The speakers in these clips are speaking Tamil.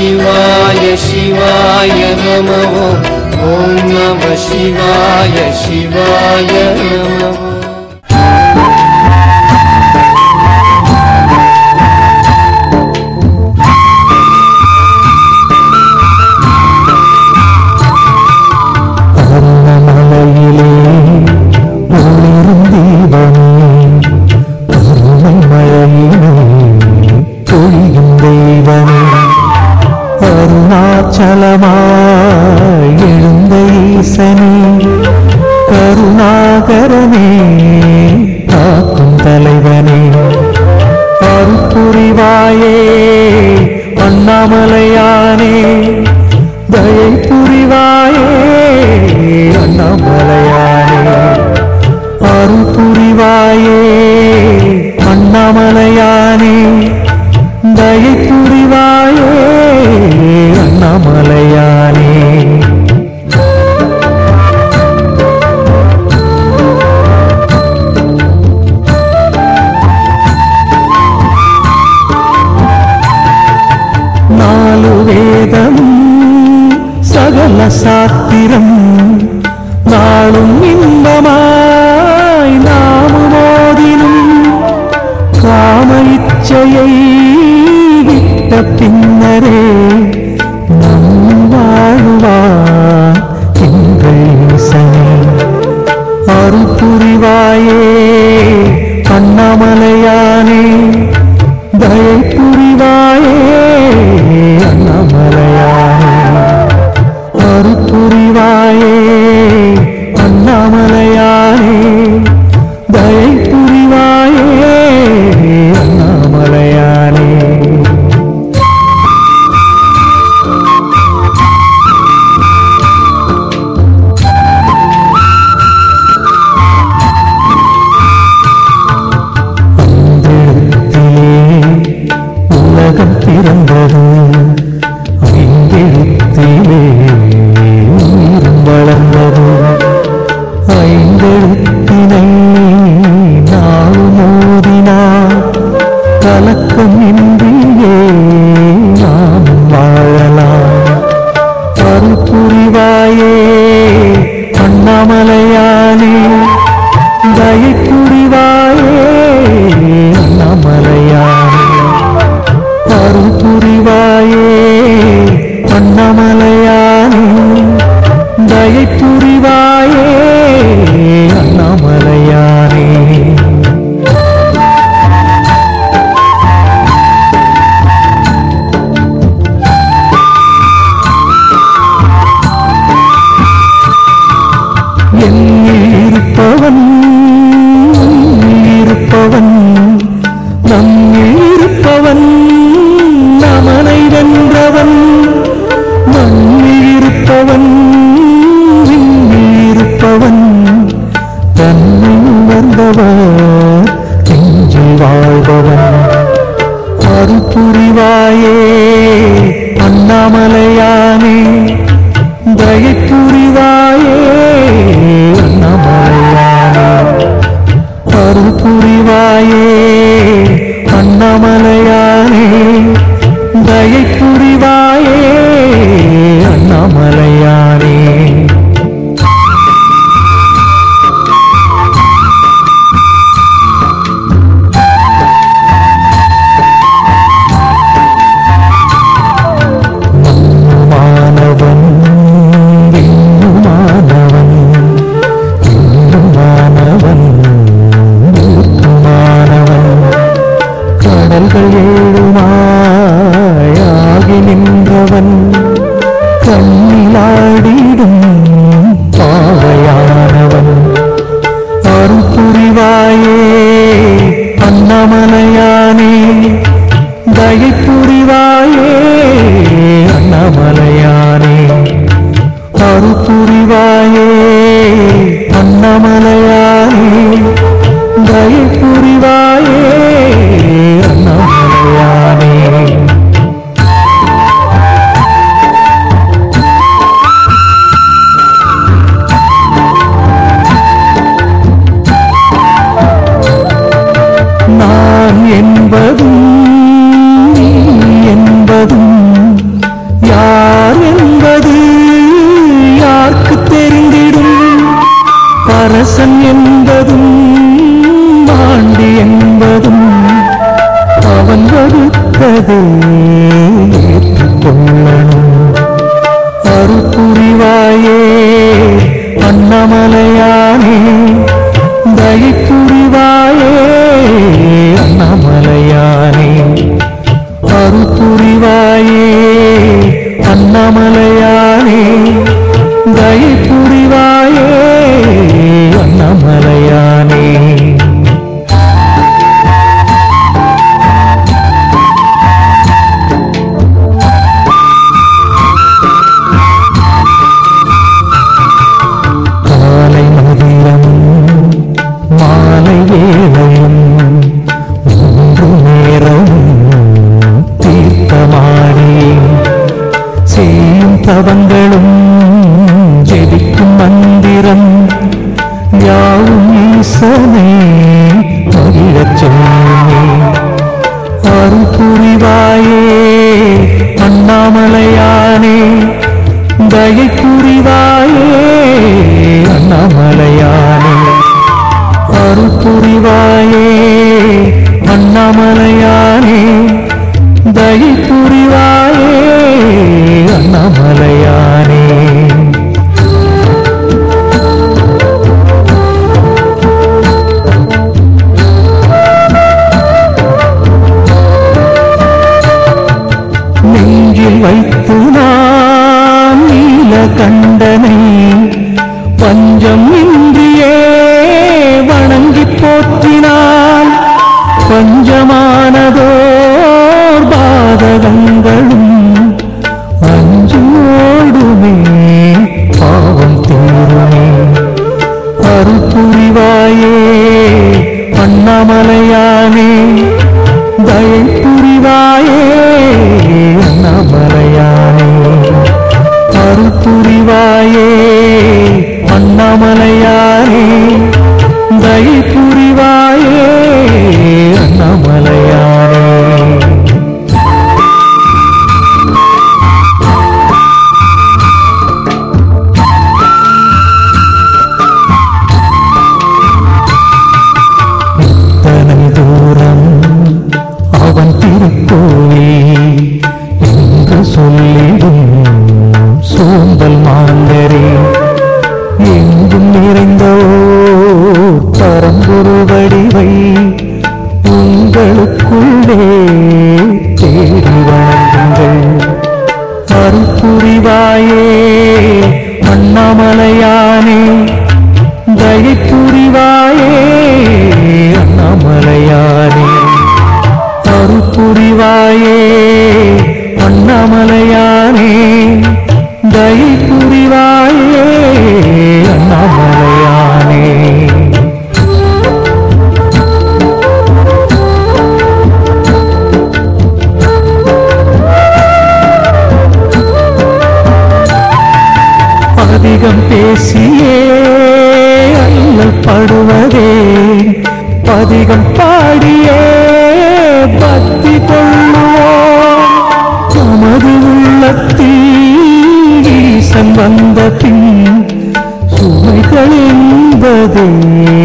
शिवाय शिवाय नमः। ॐ नमः शिवाय शिवाय नमः। அச்சலமாய் எழுந்த ஈசனே கருணாகர സാത്തിരം നാളും ഇമ്പമായി നാമുമോദിനും കാമയിച്ചയൈ വിട്ട പിന്നരേ 我们。அருள் புரிவாயே அண்ணாமலையானே தயை புரிவாயே அண்ணாமலையா അവൻ തമ്മിലാടിയിടും புரிவாயே அண்ணாமலை ഞാൻ സനേ അറിയച്ചോ வைத்த அண்ணாமலையாரே. அதிகம் பேசியே அல்லல் படுவதே. பதிகம் பாடியே பக்தி கொள்ளுவோம். தமது உள்ளத்தில் ஈசன் வந்த பின் சுமைகள் என்பதே.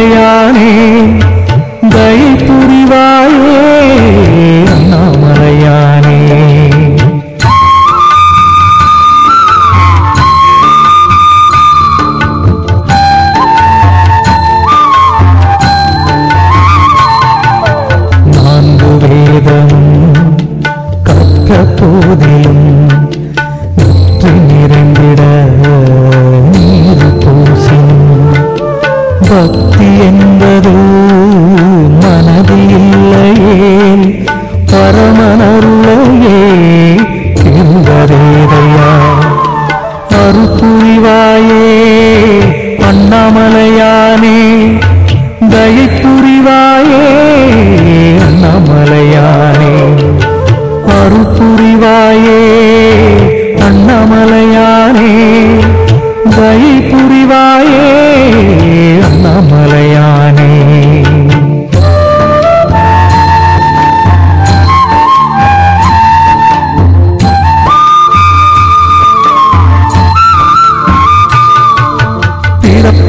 தயானே நான் அருளையே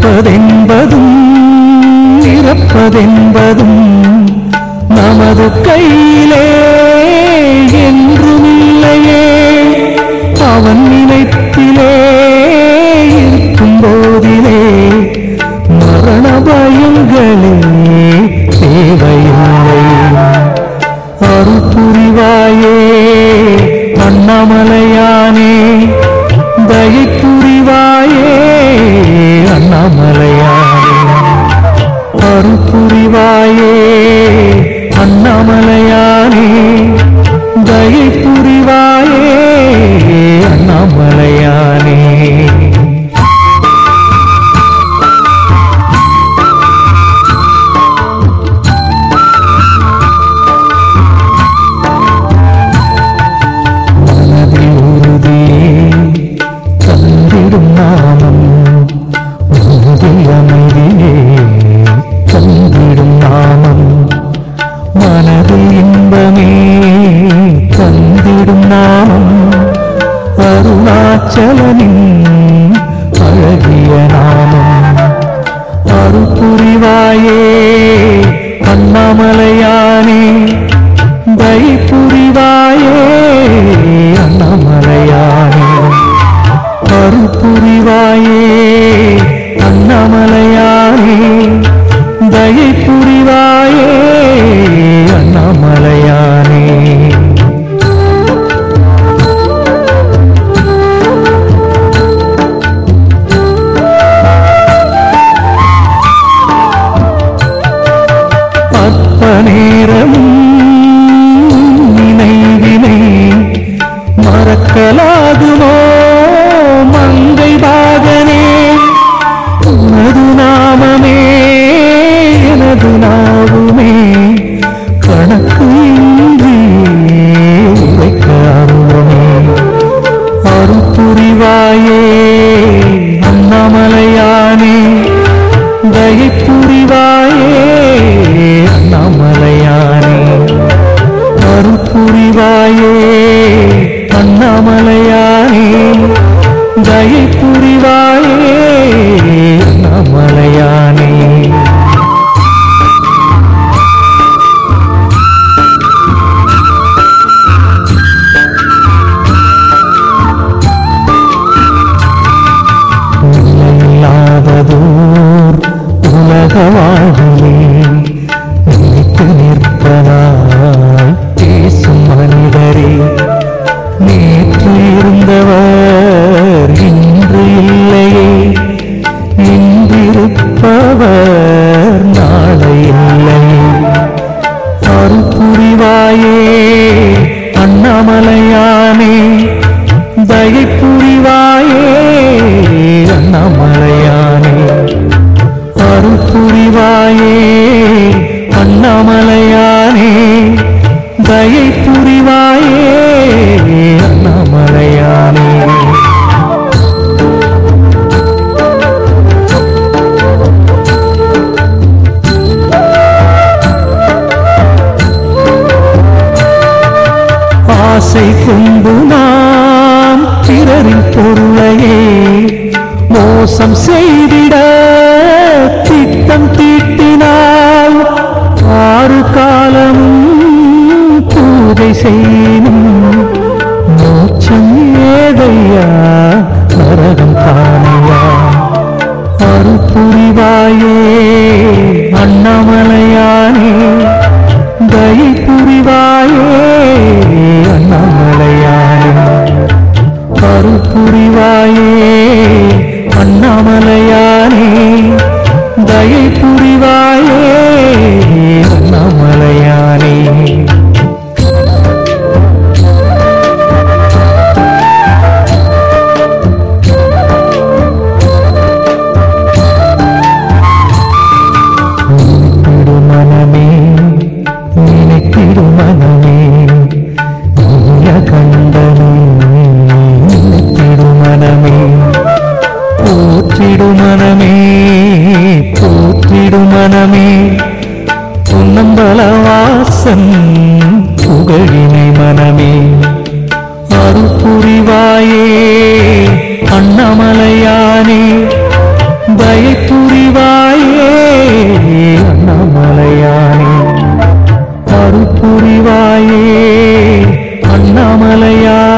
பிறப்பதென்பதும் இறப்பதென்பதும் நமது கையிலே என்றுமில்லையே. அவன் நினைப்பிலே இருக்கும் போதிலே மரண பயங்களே தேவையில்லை. அருள் புரிவாயே அண்ணாமலையானே அண்ணாமலையாரே அருள் புரிவாயே அண்ணாமலையாரே Mm. நேரமும் நினைவினை மறக்கலாகுமோ? மழையை கொண்டு நாம் பிறரின் பொருளையே மோசம் செய்திட திட்டம் தீட்டினால் ஆறு காலம் பூஜை செய்ய அருவினை மனமே. அருப்புரிவாயே அண்ணாமலையானே. தயப்புரிவாயே அண்ணாமலையானே. அருப்புரிவாயே அண்ணாமலையானே.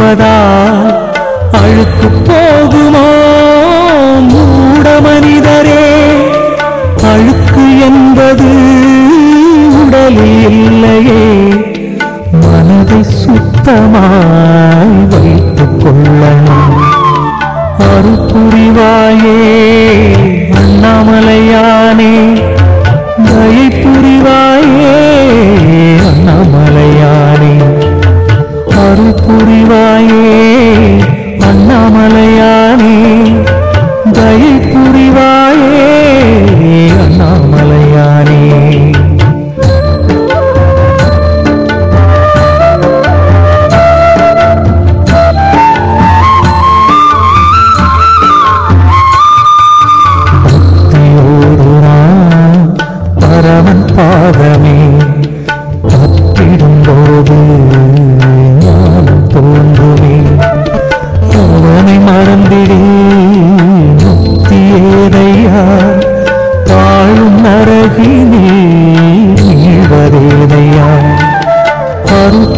இருப்பதா அழுக்கு போகுமோ? மூட மனிதரே அழுக்கு என்பது உடலில் இல்லையே. மனதை சுத்தமாய்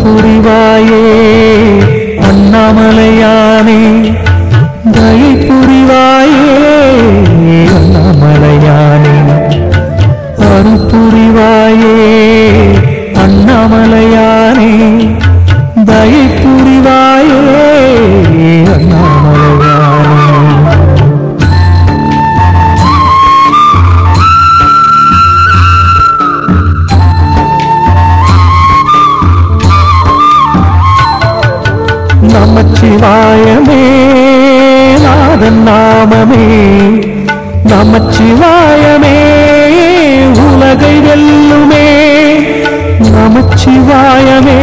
পুরী அதன் நாமமே நமச்சிவாயமே உலகை வெல்லுமே நமச்சிவாயமே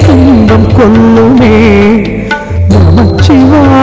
துன்பம் கொள்ளுமே நமச்சிவாய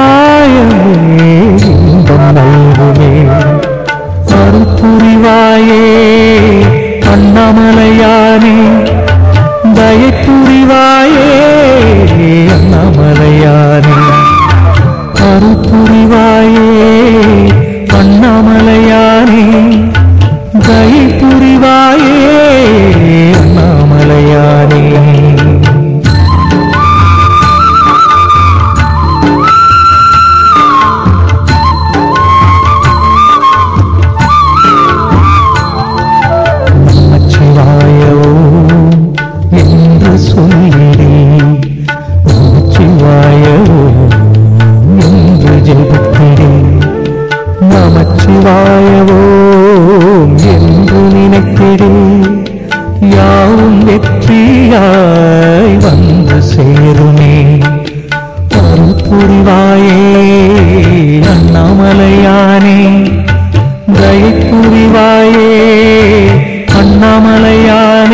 அண்ணாமலையானே தயப்புரிவாயே அண்ணாமலையானே